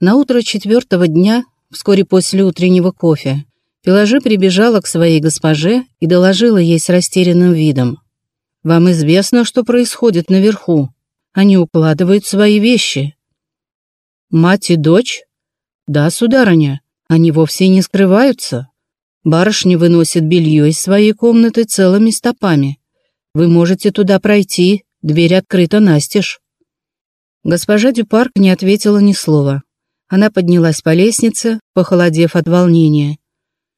На утро четвертого дня, вскоре после утреннего кофе, Пелажи прибежала к своей госпоже и доложила ей с растерянным видом. «Вам известно, что происходит наверху. Они укладывают свои вещи». «Мать и дочь?» «Да, сударыня, они вовсе не скрываются. Барышня выносит белье из своей комнаты целыми стопами. Вы можете туда пройти, дверь открыта настежь». Госпожа Дюпарк не ответила ни слова. Она поднялась по лестнице, похолодев от волнения.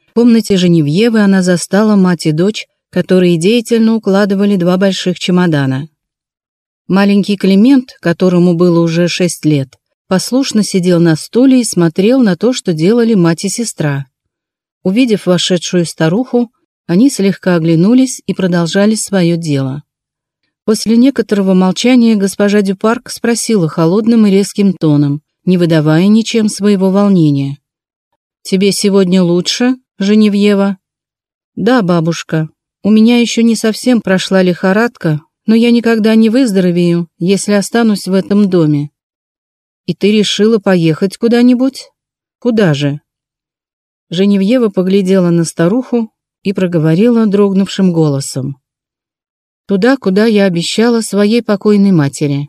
В комнате Женевьевы она застала мать и дочь, которые деятельно укладывали два больших чемодана. Маленький Климент, которому было уже шесть лет, послушно сидел на стуле и смотрел на то, что делали мать и сестра. Увидев вошедшую старуху, они слегка оглянулись и продолжали свое дело. После некоторого молчания госпожа Дюпарк спросила холодным и резким тоном, не выдавая ничем своего волнения. «Тебе сегодня лучше, Женевьева?» «Да, бабушка. У меня еще не совсем прошла лихорадка, но я никогда не выздоровею, если останусь в этом доме». «И ты решила поехать куда-нибудь? Куда же?» Женевьева поглядела на старуху и проговорила дрогнувшим голосом. «Туда, куда я обещала своей покойной матери.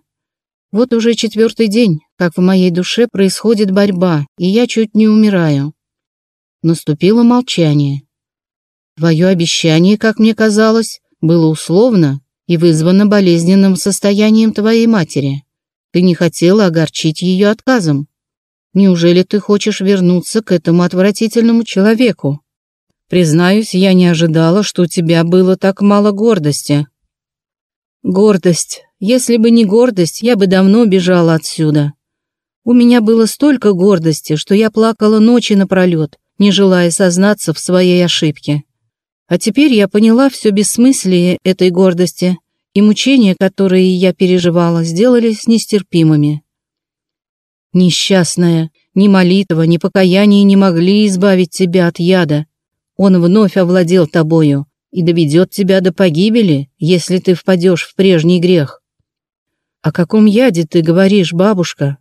Вот уже четвертый день, как в моей душе происходит борьба, и я чуть не умираю. Наступило молчание. Твое обещание, как мне казалось, было условно и вызвано болезненным состоянием твоей матери. Ты не хотела огорчить ее отказом. Неужели ты хочешь вернуться к этому отвратительному человеку? Признаюсь, я не ожидала, что у тебя было так мало гордости. Гордость. Если бы не гордость, я бы давно бежала отсюда. У меня было столько гордости, что я плакала ночи напролет, не желая сознаться в своей ошибке. А теперь я поняла все бессмыслие этой гордости, и мучения, которые я переживала, сделались нестерпимыми. Несчастная, ни молитва, ни покаяние не могли избавить тебя от яда. Он вновь овладел тобою и доведет тебя до погибели, если ты впадешь в прежний грех. «О каком яде ты говоришь, бабушка?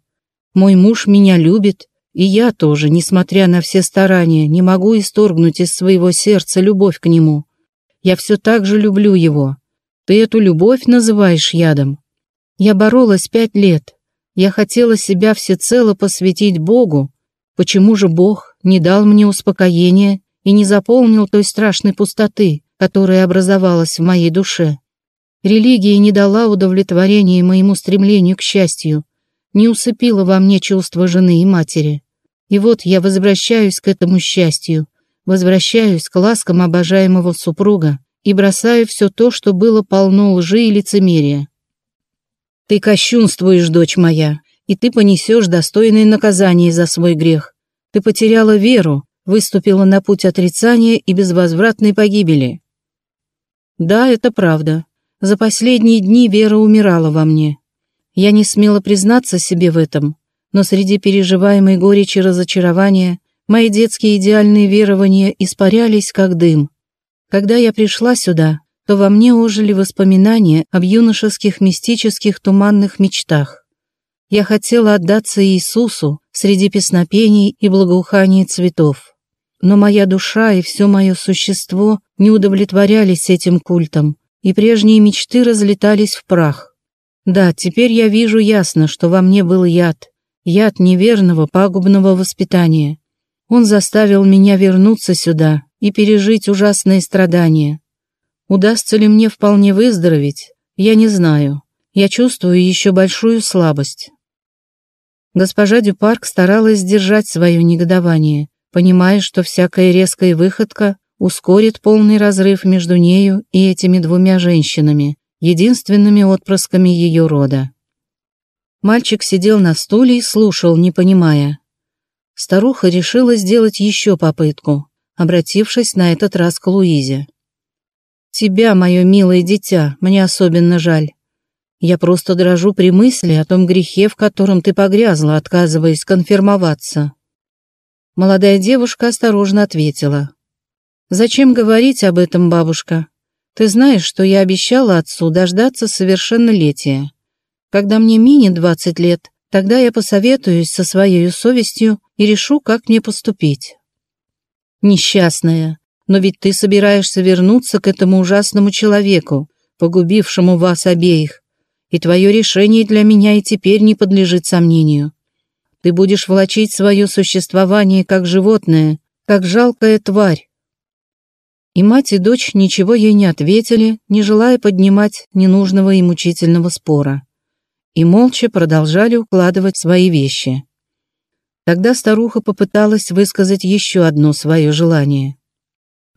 Мой муж меня любит, и я тоже, несмотря на все старания, не могу исторгнуть из своего сердца любовь к нему. Я все так же люблю его. Ты эту любовь называешь ядом? Я боролась пять лет. Я хотела себя всецело посвятить Богу. Почему же Бог не дал мне успокоения и не заполнил той страшной пустоты, которая образовалась в моей душе?» Религия не дала удовлетворения моему стремлению к счастью, не усыпила во мне чувства жены и матери. И вот я возвращаюсь к этому счастью, возвращаюсь к ласкам обожаемого супруга и бросаю все то, что было полно лжи и лицемерия. Ты кощунствуешь, дочь моя, и ты понесешь достойное наказание за свой грех. Ты потеряла веру, выступила на путь отрицания и безвозвратной погибели. Да, это правда. За последние дни Вера умирала во мне. Я не смела признаться себе в этом, но среди переживаемой горечи разочарования мои детские идеальные верования испарялись, как дым. Когда я пришла сюда, то во мне ожили воспоминания об юношеских мистических туманных мечтах. Я хотела отдаться Иисусу среди песнопений и благоуханий цветов. Но моя душа и все мое существо не удовлетворялись этим культом, и прежние мечты разлетались в прах. Да, теперь я вижу ясно, что во мне был яд, яд неверного, пагубного воспитания. Он заставил меня вернуться сюда и пережить ужасные страдания. Удастся ли мне вполне выздороветь, я не знаю. Я чувствую еще большую слабость. Госпожа Дюпарк старалась сдержать свое негодование, понимая, что всякая резкая выходка ускорит полный разрыв между нею и этими двумя женщинами, единственными отпрысками ее рода. Мальчик сидел на стуле и слушал, не понимая. Старуха решила сделать еще попытку, обратившись на этот раз к Луизе. «Тебя, мое милое дитя, мне особенно жаль. Я просто дрожу при мысли о том грехе, в котором ты погрязла, отказываясь конфирмоваться». Молодая девушка осторожно ответила. «Зачем говорить об этом, бабушка? Ты знаешь, что я обещала отцу дождаться совершеннолетия. Когда мне минет 20 лет, Тогда я посоветуюсь со своей совестью и решу, как мне поступить. Несчастная, но ведь ты собираешься вернуться к этому ужасному человеку, погубившему вас обеих, и твое решение для меня и теперь не подлежит сомнению. Ты будешь влачить свое существование как животное, как жалкая тварь. И мать и дочь ничего ей не ответили, не желая поднимать ненужного и мучительного спора. И молча продолжали укладывать свои вещи. Тогда старуха попыталась высказать еще одно свое желание.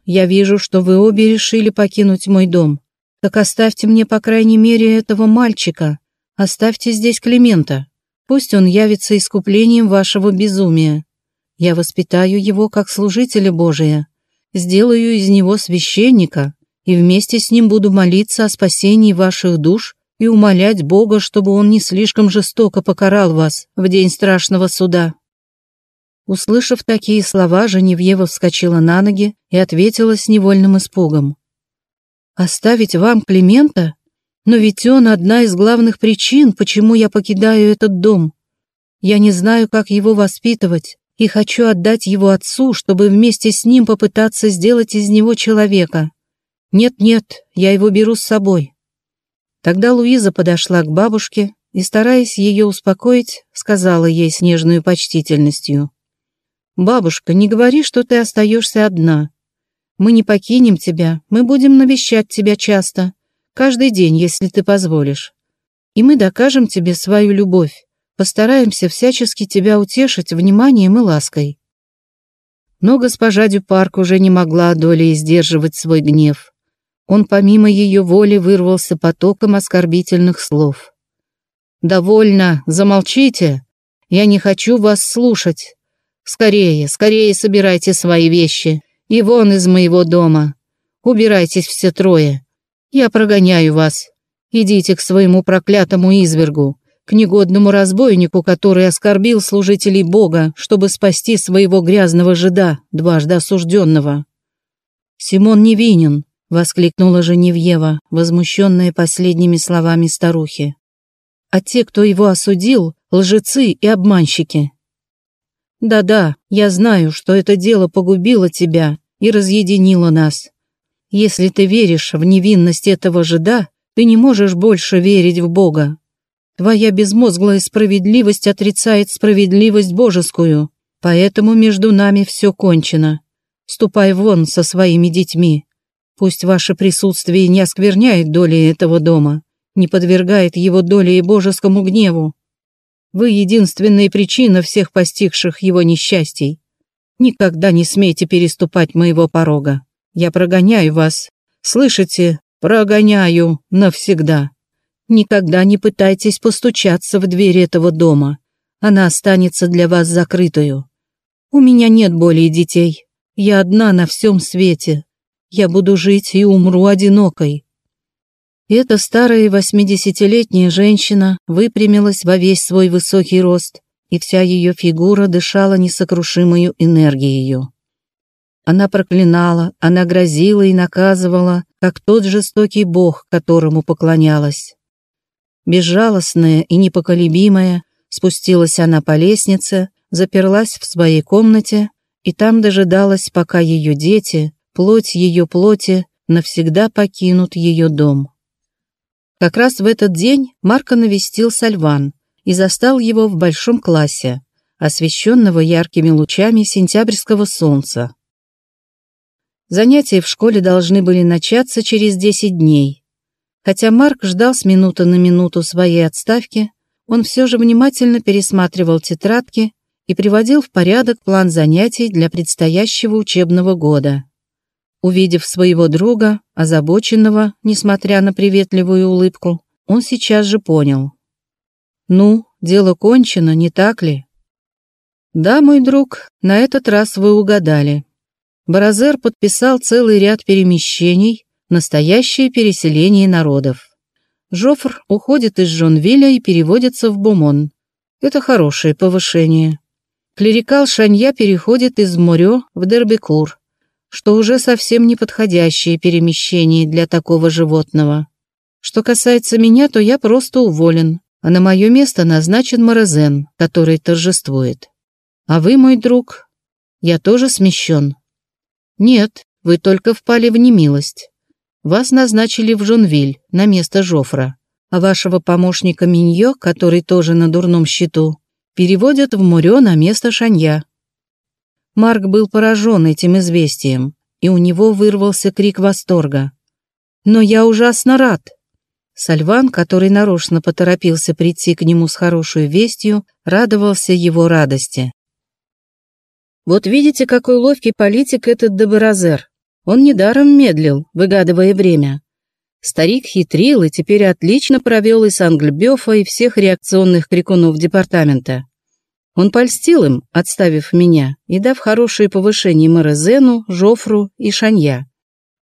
«Я вижу, что вы обе решили покинуть мой дом. Так оставьте мне, по крайней мере, этого мальчика. Оставьте здесь Климента. Пусть он явится искуплением вашего безумия. Я воспитаю его как служителя Божия, сделаю из него священника и вместе с ним буду молиться о спасении ваших душ и умолять Бога, чтобы он не слишком жестоко покарал вас в день страшного суда». Услышав такие слова, Женевьева вскочила на ноги и ответила с невольным испугом. «Оставить вам Климента? Но ведь он одна из главных причин, почему я покидаю этот дом. Я не знаю, как его воспитывать, и хочу отдать его отцу, чтобы вместе с ним попытаться сделать из него человека. Нет-нет, я его беру с собой». Тогда Луиза подошла к бабушке и, стараясь ее успокоить, сказала ей с нежной почтительностью. «Бабушка, не говори, что ты остаешься одна. Мы не покинем тебя, мы будем навещать тебя часто, Каждый день, если ты позволишь. И мы докажем тебе свою любовь, постараемся всячески тебя утешить вниманием и лаской». Но госпожа Дюпарк уже не могла долей сдерживать свой гнев. Он помимо ее воли вырвался потоком оскорбительных слов. «Довольно, замолчите. Я не хочу вас слушать. Скорее, скорее собирайте свои вещи и вон из моего дома. Убирайтесь все трое. Я прогоняю вас. Идите к своему проклятому извергу, к негодному разбойнику, который оскорбил служителей Бога, чтобы спасти своего грязного жида, дважды осужденного. «Симон невинен», — воскликнула Женевьева, возмущенная последними словами старухи. «А те, кто его осудил, лжецы и обманщики». «Да-да, я знаю, что это дело погубило тебя и разъединило нас. Если ты веришь в невинность этого жида, ты не можешь больше верить в Бога. Твоя безмозглая справедливость отрицает справедливость божескую, поэтому между нами все кончено. Ступай вон со своими детьми. Пусть ваше присутствие не оскверняет доли этого дома, не подвергает его доле и божескому гневу. Вы единственная причина всех постигших его несчастий. Никогда не смейте переступать моего порога. Я прогоняю вас. Слышите? Прогоняю навсегда. Никогда не пытайтесь постучаться в дверь этого дома. Она останется для вас закрытою. У меня нет более детей. Я одна на всем свете. Я буду жить и умру одинокой. Эта старая восьмидесятилетняя женщина выпрямилась во весь свой высокий рост, и вся ее фигура дышала несокрушимою энергией. Она проклинала, она грозила и наказывала, как тот жестокий бог, которому поклонялась. Безжалостная и непоколебимая, спустилась она по лестнице, заперлась в своей комнате и там дожидалась, пока ее дети, плоть ее плоти, навсегда покинут ее дом. Как раз в этот день Марко навестил Сальван и застал его в большом классе, освещенного яркими лучами сентябрьского солнца. Занятия в школе должны были начаться через 10 дней. Хотя Марк ждал с минуты на минуту своей отставки, он все же внимательно пересматривал тетрадки и приводил в порядок план занятий для предстоящего учебного года. Увидев своего друга, озабоченного, несмотря на приветливую улыбку, он сейчас же понял. «Ну, дело кончено, не так ли?» «Да, мой друг, на этот раз вы угадали», Баразер подписал целый ряд перемещений, настоящее переселение народов. Жофр уходит из Жонвиля и переводится в Бумон. Это хорошее повышение. Клерикал Шанья переходит из Морё в Дербекур, что уже совсем неподходящее перемещение для такого животного. Что касается меня, то я просто уволен, а на мое место назначен Морозен, который торжествует. А вы, мой друг, я тоже смещен. Нет, вы только впали в немилость. Вас назначили в Жонвиль на место Жофра, а вашего помощника Миньо, который тоже на дурном счету, переводят в Мурё на место Шанья. Марк был поражен этим известием, и у него вырвался крик восторга. «Но я ужасно рад!» Сальван, который нарочно поторопился прийти к нему с хорошей вестью, радовался его радости. «Вот видите, какой ловкий политик этот Дебаразер. Он недаром медлил, выгадывая время. Старик хитрил и теперь отлично провел и Сангльбёфа, и всех реакционных крикунов департамента. Он польстил им, отставив меня, и дав хорошее повышение Морезену, Жофру и Шанья.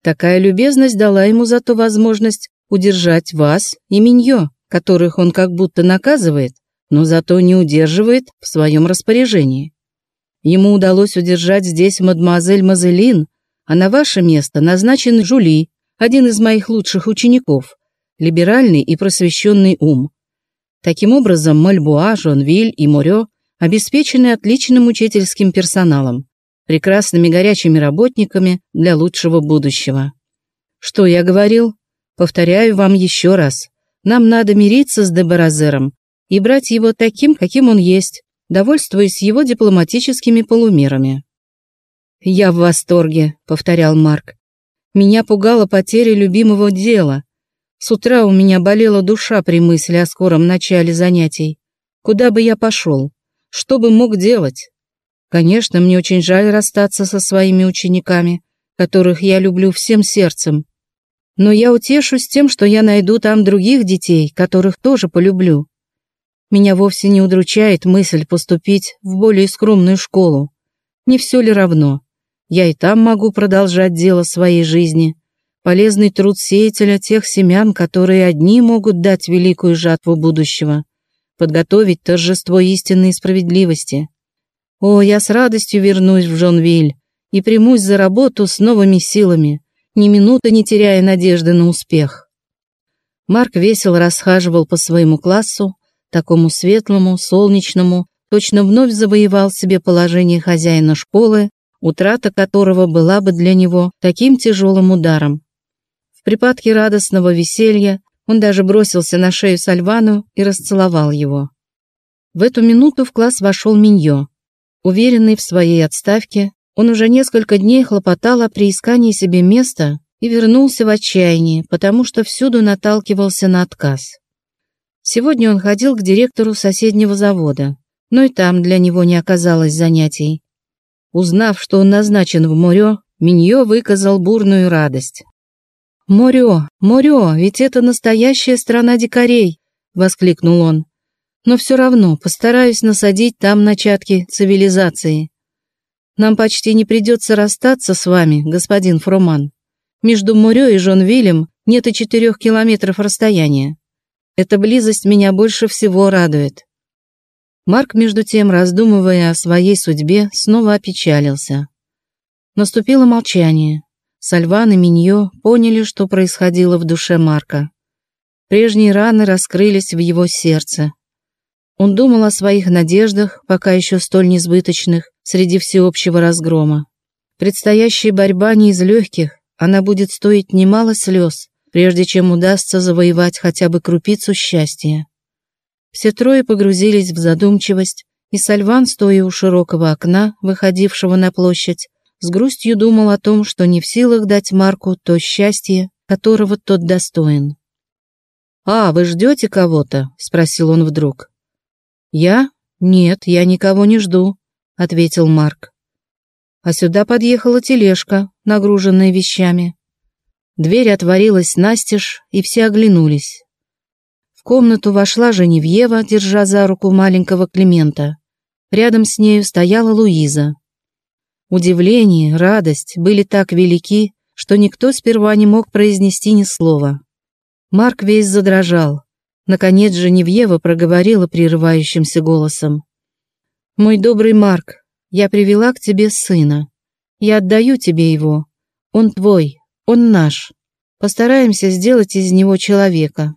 Такая любезность дала ему зато возможность удержать вас и Миньо, которых он как будто наказывает, но зато не удерживает в своем распоряжении. Ему удалось удержать здесь мадемуазель Мазелин, а на ваше место назначен Жули, один из моих лучших учеников, либеральный и просвещенный ум. Таким образом, Мальбуа, Жонвиль и Морё обеспечены отличным учительским персоналом, прекрасными горячими работниками для лучшего будущего. Что я говорил? Повторяю вам еще раз. Нам надо мириться с Дебаразером и брать его таким, каким он есть, довольствуясь его дипломатическими полумерами. «Я в восторге», — повторял Марк. «Меня пугала потеря любимого дела. С утра у меня болела душа при мысли о скором начале занятий. Куда бы я пошел? Что бы мог делать? Конечно, мне очень жаль расстаться со своими учениками, которых я люблю всем сердцем. Но я утешусь тем, что я найду там других детей, которых тоже полюблю. Меня вовсе не удручает мысль поступить в более скромную школу. Не все ли равно? Я и там могу продолжать дело своей жизни. Полезный труд сеятеля тех семян, которые одни могут дать великую жатву будущего подготовить торжество истинной справедливости. О, я с радостью вернусь в Жонвиль и примусь за работу с новыми силами, ни минуты не теряя надежды на успех. Марк весело расхаживал по своему классу, такому светлому, солнечному, точно вновь завоевал себе положение хозяина школы, утрата которого была бы для него таким тяжелым ударом. В припадке радостного веселья он даже бросился на шею Сальвану и расцеловал его. В эту минуту в класс вошел Миньо. Уверенный в своей отставке, он уже несколько дней хлопотал о приискании себе места и вернулся в отчаянии, потому что всюду наталкивался на отказ. Сегодня он ходил к директору соседнего завода, но и там для него не оказалось занятий. Узнав, что он назначен в Морё, Миньо выказал бурную радость. «Морё, Морё, ведь это настоящая страна дикарей!» — воскликнул он. «Но все равно постараюсь насадить там начатки цивилизации. Нам почти не придется расстаться с вами, господин Фроман. Между Морё и Жонвилем нет и четырех километров расстояния. Эта близость меня больше всего радует». Марк, между тем, раздумывая о своей судьбе, снова опечалился. Наступило молчание. Сальван и Миньо поняли, что происходило в душе Марка. Прежние раны раскрылись в его сердце. Он думал о своих надеждах, пока еще столь несбыточных, среди всеобщего разгрома. Предстоящая борьба не из легких, она будет стоить немало слез, прежде чем удастся завоевать хотя бы крупицу счастья. Все трое погрузились в задумчивость, и Сальван, стоя у широкого окна, выходившего на площадь, с грустью думал о том, что не в силах дать Марку то счастье, которого тот достоин. «А, вы ждете кого-то?» — спросил он вдруг. «Я? Нет, я никого не жду», — ответил Марк. А сюда подъехала тележка, нагруженная вещами. Дверь отворилась настежь, и все оглянулись. Комнату вошла Женевьева, держа за руку маленького Климента. Рядом с нею стояла Луиза. Удивление, радость были так велики, что никто сперва не мог произнести ни слова. Марк весь задрожал. Наконец Женевьева проговорила прерывающимся голосом. «Мой добрый Марк, я привела к тебе сына. Я отдаю тебе его. Он твой, он наш. Постараемся сделать из него человека».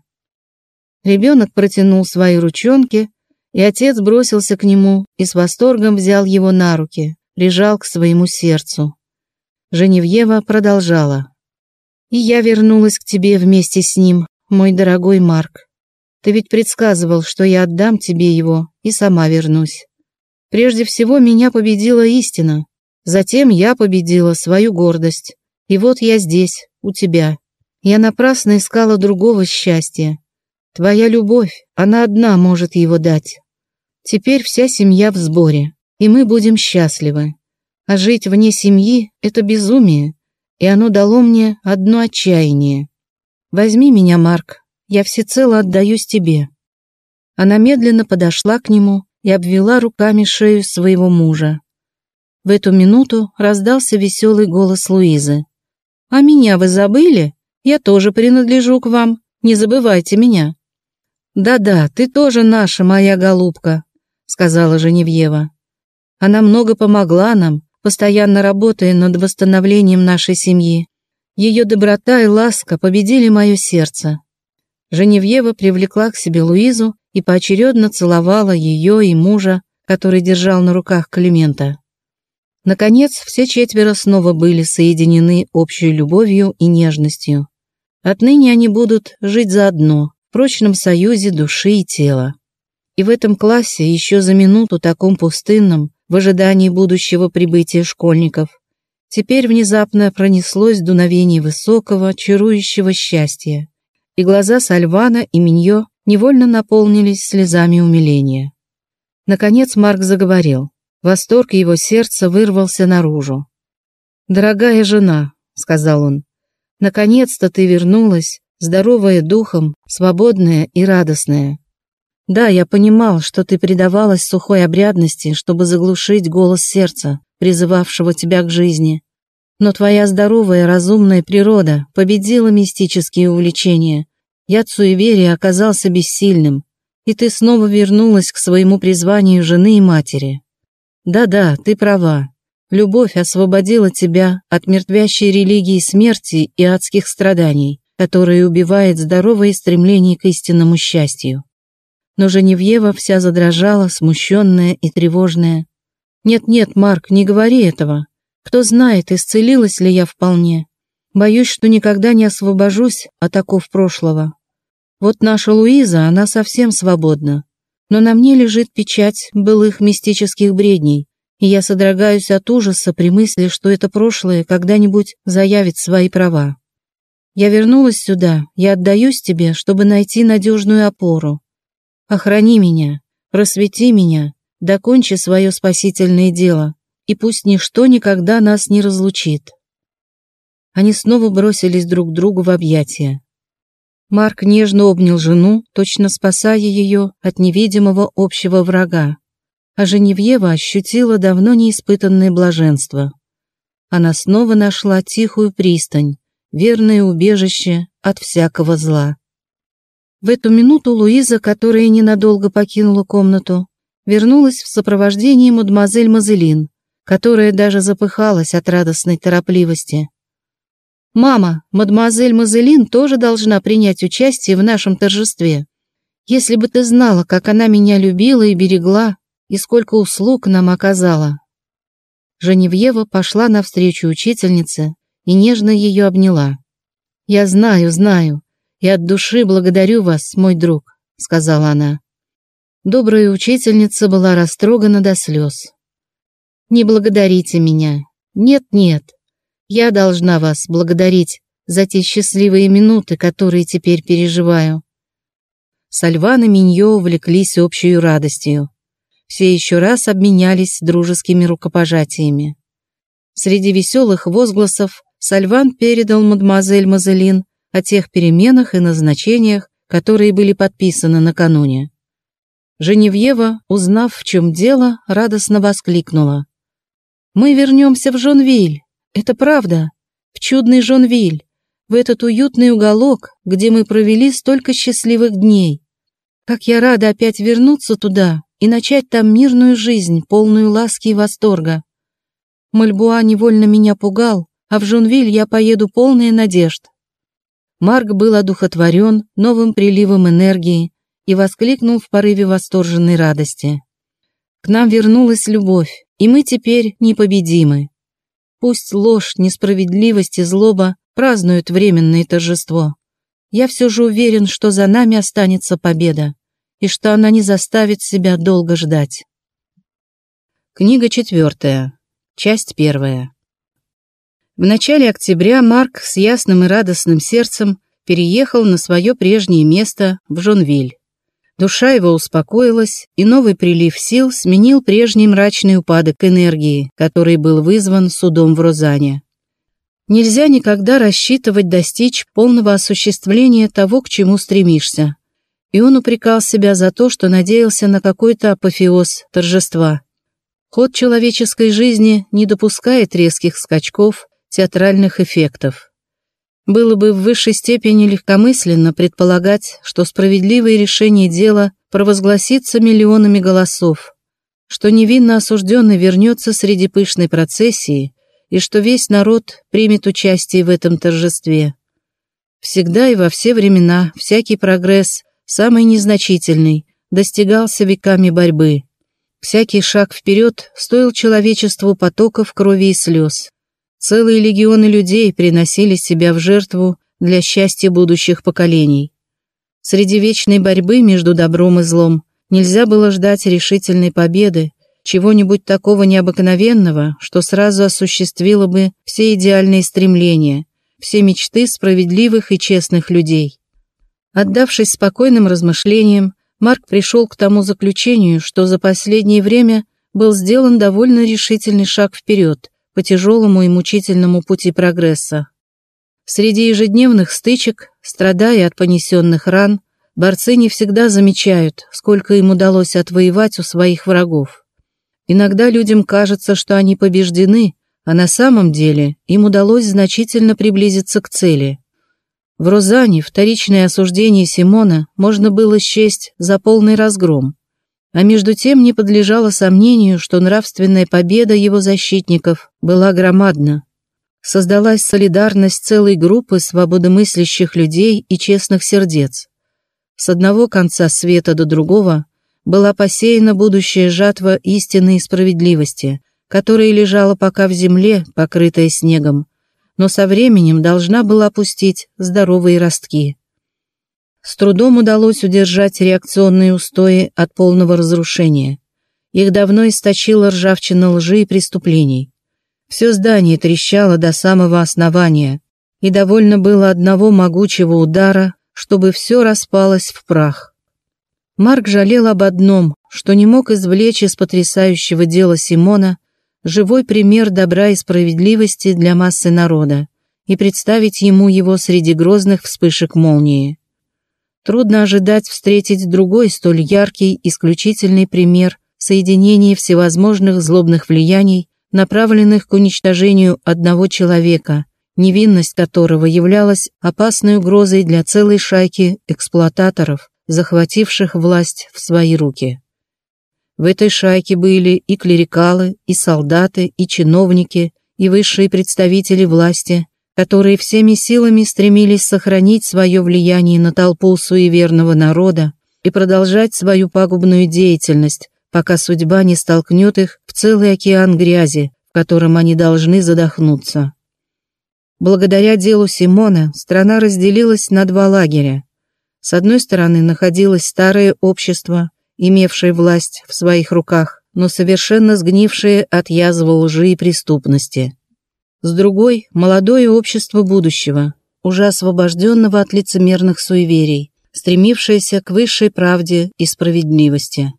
Ребенок протянул свои ручонки, и отец бросился к нему и с восторгом взял его на руки, прижал к своему сердцу. Женевьева продолжала. «И я вернулась к тебе вместе с ним, мой дорогой Марк. Ты ведь предсказывал, что я отдам тебе его и сама вернусь. Прежде всего меня победила истина, затем я победила свою гордость. И вот я здесь, у тебя. Я напрасно искала другого счастья. Твоя любовь, она одна может его дать. Теперь вся семья в сборе, и мы будем счастливы. А жить вне семьи — это безумие, и оно дало мне одно отчаяние. Возьми меня, Марк, я всецело отдаюсь тебе». Она медленно подошла к нему и обвела руками шею своего мужа. В эту минуту раздался веселый голос Луизы. «А меня вы забыли? Я тоже принадлежу к вам. Не забывайте меня». «Да-да, ты тоже наша, моя голубка», — сказала Женевьева. «Она много помогла нам, постоянно работая над восстановлением нашей семьи. Ее доброта и ласка победили мое сердце. Женевьева привлекла к себе Луизу и поочередно целовала ее и мужа, который держал на руках Климента. Наконец, все четверо снова были соединены общей любовью и нежностью. Отныне они будут жить заодно, прочном союзе души и тела. И в этом классе еще за минуту таком пустынном, в ожидании будущего прибытия школьников, теперь внезапно пронеслось дуновение высокого, чарующего счастья, и глаза Сальвана и Миньо невольно наполнились слезами умиления. Наконец Марк заговорил. Восторг его сердца вырвался наружу. «Дорогая жена», — сказал он, — «наконец-то ты вернулась, здоровая духом, свободная и радостная. Да, я понимал, что ты предавалась сухой обрядности, чтобы заглушить голос сердца, призывавшего тебя к жизни, но твоя здоровая разумная природа победила мистические увлечения. Яд суеверия оказался бессильным, и ты снова вернулась к своему призванию жены и матери. Да-да, ты права. Любовь освободила тебя от мертвящей религии смерти и адских страданий, которая убивает здоровое стремление к истинному счастью. Но Женевьева вся задрожала, смущенная и тревожная. «Нет-нет, Марк, не говори этого. Кто знает, исцелилась ли я вполне. Боюсь, что никогда не освобожусь от оков прошлого. Вот наша Луиза, она совсем свободна. Но на мне лежит печать былых мистических бредней, и я содрогаюсь от ужаса при мысли, что это прошлое когда-нибудь заявит свои права. Я вернулась сюда, я отдаюсь тебе, чтобы найти надежную опору. Охрани меня, просвети меня, докончи свое спасительное дело, и пусть ничто никогда нас не разлучит. Они снова бросились друг другу в объятия. Марк нежно обнял жену, точно спасая ее от невидимого общего врага, а Женевьева ощутила давно неиспытанное блаженство. Она снова нашла тихую пристань, верное убежище от всякого зла. В эту минуту Луиза, которая ненадолго покинула комнату, вернулась в сопровождении мадемуазель Мазелин, которая даже запыхалась от радостной торопливости. «Мама, мадемуазель Мазелин тоже должна принять участие в нашем торжестве. Если бы ты знала, как она меня любила и берегла, и сколько услуг нам оказала». Женевьева пошла навстречу учительнице и нежно ее обняла. «Я знаю, знаю, и от души благодарю вас, мой друг», — сказала она. Добрая учительница была растрогана до слез. Не благодарите меня. Нет-нет. Я должна вас благодарить за те счастливые минуты, которые теперь переживаю. Сальван и Миньо увлеклись общей радостью. Все еще раз обменялись дружескими рукопожатиями. Среди веселых возгласов Сальван передал мадемуазель Мазелин о тех переменах и назначениях, которые были подписаны накануне. Женевьева, узнав, в чем дело, радостно воскликнула. Мы вернемся в Жонвиль. Это правда. В чудный Жонвиль. В этот уютный уголок, где мы провели столько счастливых дней. Как я рада опять вернуться туда и начать там мирную жизнь, полную ласки и восторга. Мальбуа невольно меня пугал, а в Жонвиль я поеду полная надежд. Марк был одухотворен новым приливом энергии и воскликнул в порыве восторженной радости. «К нам вернулась любовь, и мы теперь непобедимы. Пусть ложь, несправедливость и злоба празднуют временное торжество. Я все же уверен, что за нами останется победа, и что она не заставит себя долго ждать». Книга четвертая. Часть первая. В начале октября Марк с ясным и радостным сердцем переехал на свое прежнее место в Жонвиль. Душа его успокоилась, и новый прилив сил сменил прежний мрачный упадок энергии, который был вызван судом в Розане. Нельзя никогда рассчитывать достичь полного осуществления того, к чему стремишься. И он упрекал себя за то, что надеялся на какой-то апофеоз торжества. Ход человеческой жизни не допускает резких скачков, театральных эффектов. Было бы в высшей степени легкомысленно предполагать, что справедливое решение дела провозгласится миллионами голосов, что невинно осужденный вернется среди пышной процессии и что весь народ примет участие в этом торжестве. Всегда и во все времена всякий прогресс, самый незначительный, достигался веками борьбы. Всякий шаг вперед стоил человечеству потоков крови и слез. Целые легионы людей приносили себя в жертву для счастья будущих поколений. Среди вечной борьбы между добром и злом нельзя было ждать решительной победы, чего-нибудь такого необыкновенного, что сразу осуществило бы все идеальные стремления, все мечты справедливых и честных людей. Отдавшись спокойным размышлениям, Марк пришел к тому заключению, что за последнее время был сделан довольно решительный шаг вперед – по тяжелому и мучительному пути прогресса. Среди ежедневных стычек, страдая от понесенных ран, борцы не всегда замечают, сколько им удалось отвоевать у своих врагов. Иногда людям кажется, что они побеждены, а на самом деле им удалось значительно приблизиться к цели. В Розане вторичное осуждение Симона можно было счесть за полный разгром, а между тем не подлежало сомнению, что нравственная победа его защитников была громадна. Создалась солидарность целой группы свободомыслящих людей и честных сердец. С одного конца света до другого была посеяна будущая жатва истины и справедливости, которая лежала пока в земле, покрытая снегом, но со временем должна была пустить здоровые ростки. С трудом удалось удержать реакционные устои от полного разрушения. Их давно источила ржавчина лжи и преступлений. Все здание трещало до самого основания, и довольно было одного могучего удара, чтобы все распалось в прах. Марк жалел об одном, что не мог извлечь из потрясающего дела Симона живой пример добра и справедливости для массы народа и представить ему его среди грозных вспышек молнии. Трудно ожидать встретить другой столь яркий, исключительный пример соединения всевозможных злобных влияний, направленных к уничтожению одного человека, невинность которого являлась опасной угрозой для целой шайки эксплуататоров, захвативших власть в свои руки. В этой шайке были и клерикалы, и солдаты, и чиновники, и высшие представители власти, которые всеми силами стремились сохранить свое влияние на толпу суеверного народа и продолжать свою пагубную деятельность, пока судьба не столкнет их в целый океан грязи, в котором они должны задохнуться. Благодаря делу Симона страна разделилась на два лагеря. С одной стороны находилось старое общество, имевшее власть в своих руках, но совершенно сгнившее от язвы лжи и преступности. С другой – молодое общество будущего, уже освобожденного от лицемерных суеверий, стремившееся к высшей правде и справедливости.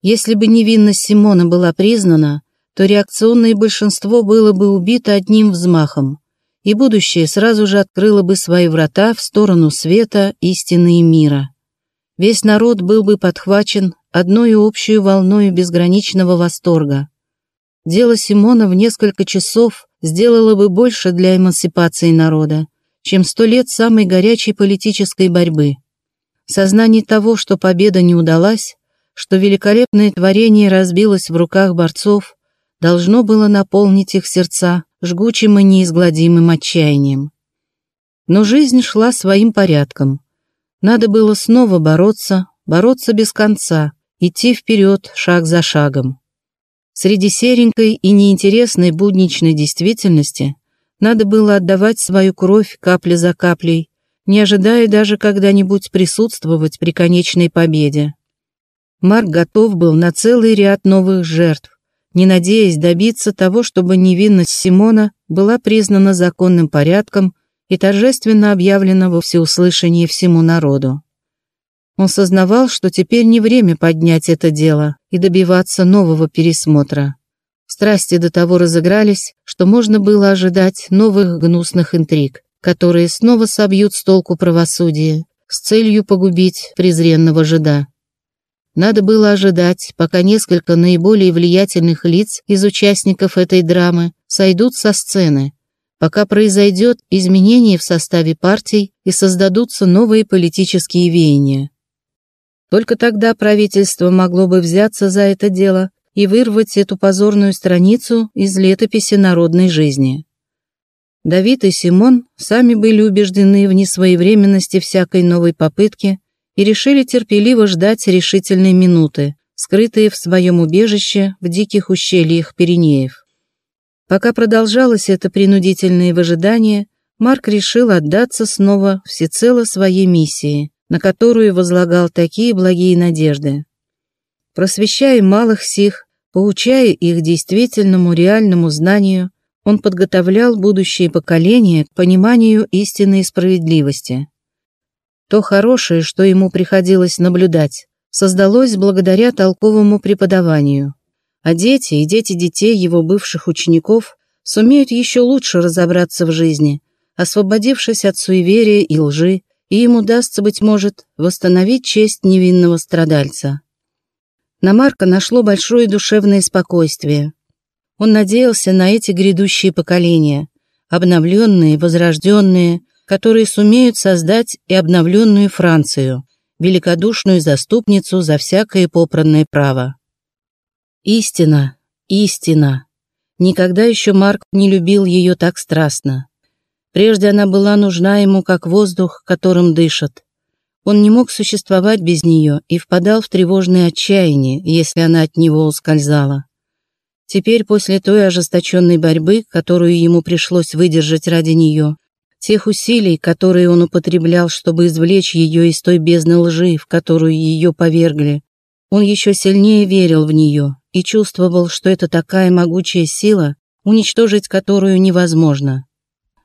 Если бы невинность Симона была признана, то реакционное большинство было бы убито одним взмахом, и будущее сразу же открыло бы свои врата в сторону света, истины и мира. Весь народ был бы подхвачен одной общей волной безграничного восторга. Дело Симона в несколько часов сделало бы больше для эмансипации народа, чем сто лет самой горячей политической борьбы. Сознание того, что победа не удалась, что великолепное творение разбилось в руках борцов, должно было наполнить их сердца жгучим и неизгладимым отчаянием. Но жизнь шла своим порядком. Надо было снова бороться, бороться без конца, идти вперед шаг за шагом. Среди серенькой и неинтересной будничной действительности надо было отдавать свою кровь капля за каплей, не ожидая даже когда-нибудь присутствовать при конечной победе. Марк готов был на целый ряд новых жертв, не надеясь добиться того, чтобы невинность Симона была признана законным порядком и торжественно объявлена во всеуслышание всему народу. Он сознавал, что теперь не время поднять это дело и добиваться нового пересмотра. Страсти до того разыгрались, что можно было ожидать новых гнусных интриг, которые снова собьют с толку правосудие с целью погубить презренного жида. Надо было ожидать, пока несколько наиболее влиятельных лиц из участников этой драмы сойдут со сцены, пока произойдет изменение в составе партий и создадутся новые политические веяния. Только тогда правительство могло бы взяться за это дело и вырвать эту позорную страницу из летописи народной жизни. Давид и Симон сами были убеждены в несвоевременности всякой новой попытки и решили терпеливо ждать решительной минуты, скрытые в своем убежище в диких ущельях Пиренеев. Пока продолжалось это принудительное выжидание, Марк решил отдаться снова всецело своей миссии, на которую возлагал такие благие надежды. Просвещая малых сих, поучая их действительному реальному знанию, он подготовлял будущее поколение к пониманию истины и справедливости. То хорошее, что ему приходилось наблюдать, создалось благодаря толковому преподаванию. А дети и дети детей его бывших учеников сумеют еще лучше разобраться в жизни, освободившись от суеверия и лжи, и им удастся, быть может, восстановить честь невинного страдальца. На Марка нашло большое душевное спокойствие. Он надеялся на эти грядущие поколения, обновленные, возрожденные, которые сумеют создать и обновленную Францию, великодушную заступницу за всякое попранное право. Истина, истина. Никогда еще Марк не любил ее так страстно. Прежде она была нужна ему как воздух, которым дышат. Он не мог существовать без нее и впадал в тревожное отчаяние, если она от него ускользала. Теперь, после той ожесточенной борьбы, которую ему пришлось выдержать ради нее, тех усилий, которые он употреблял, чтобы извлечь ее из той бездны лжи, в которую ее повергли, он еще сильнее верил в нее и чувствовал, что это такая могучая сила, уничтожить которую невозможно.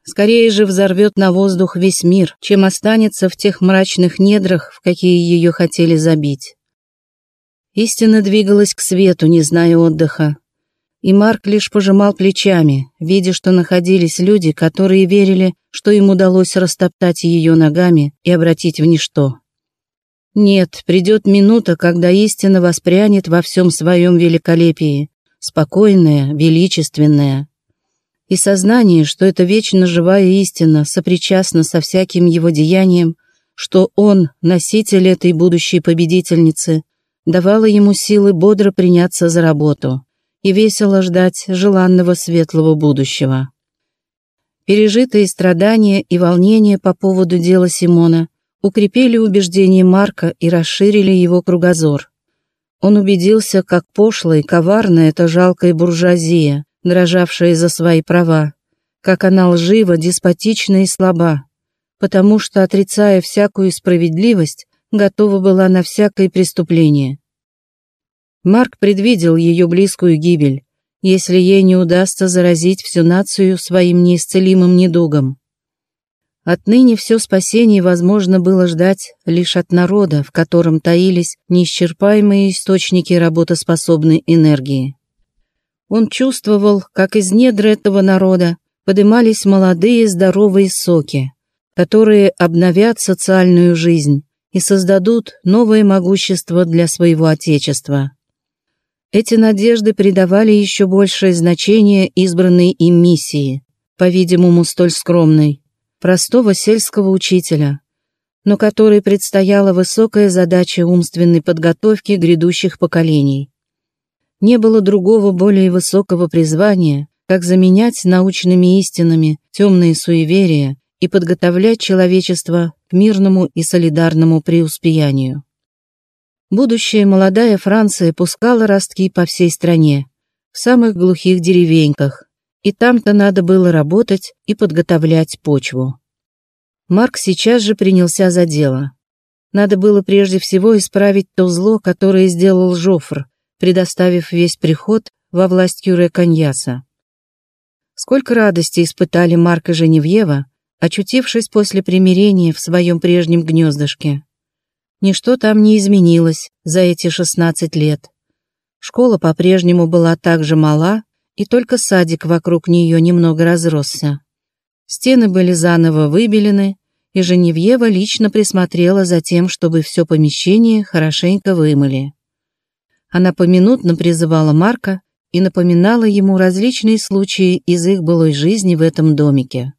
Скорее же взорвет на воздух весь мир, чем останется в тех мрачных недрах, в какие ее хотели забить. Истина двигалась к свету, не зная отдыха, и Марк лишь пожимал плечами, видя, что находились люди, которые верили, что им удалось растоптать ее ногами и обратить в ничто. Нет, придет минута, когда истина воспрянет во всем своем великолепии, спокойная, величественная. И сознание, что эта вечно живая истина сопричастна со всяким его деянием, что он, носитель этой будущей победительницы, давало ему силы бодро приняться за работу и весело ждать желанного светлого будущего. Пережитые страдания и волнения по поводу дела Симона укрепили убеждения Марка и расширили его кругозор. Он убедился, как пошлая и коварна эта жалкая буржуазия, дрожавшая за свои права, как она лжива, деспотична и слаба, потому что, отрицая всякую справедливость, готова была на всякое преступление. Марк предвидел ее близкую гибель, если ей не удастся заразить всю нацию своим неисцелимым недугом. Отныне все спасение возможно было ждать лишь от народа, в котором таились неисчерпаемые источники работоспособной энергии. Он чувствовал, как из недр этого народа подымались молодые здоровые соки, которые обновят социальную жизнь и создадут новое могущество для своего Отечества. Эти надежды придавали еще большее значение избранной им миссии, по-видимому, столь скромной, простого сельского учителя, но которой предстояла высокая задача умственной подготовки грядущих поколений. Не было другого более высокого призвания, как заменять научными истинами темные суеверия и подготовлять человечество к мирному и солидарному преуспеянию. Будущая молодая Франция пускала ростки по всей стране, в самых глухих деревеньках, и там-то надо было работать и подготовлять почву. Марк сейчас же принялся за дело. Надо было прежде всего исправить то зло, которое сделал Жофр, предоставив весь приход во власть Кюре Каньяса. Сколько радости испытали Марк и Женевьева, очутившись после примирения в своем прежнем гнездышке. Ничто там не изменилось за эти 16 лет. Школа по-прежнему была так же мала, и только садик вокруг нее немного разросся. Стены были заново выбелены, и Женевьева лично присмотрела за тем, чтобы все помещение хорошенько вымыли. Она поминутно призывала Марка и напоминала ему различные случаи из их былой жизни в этом домике.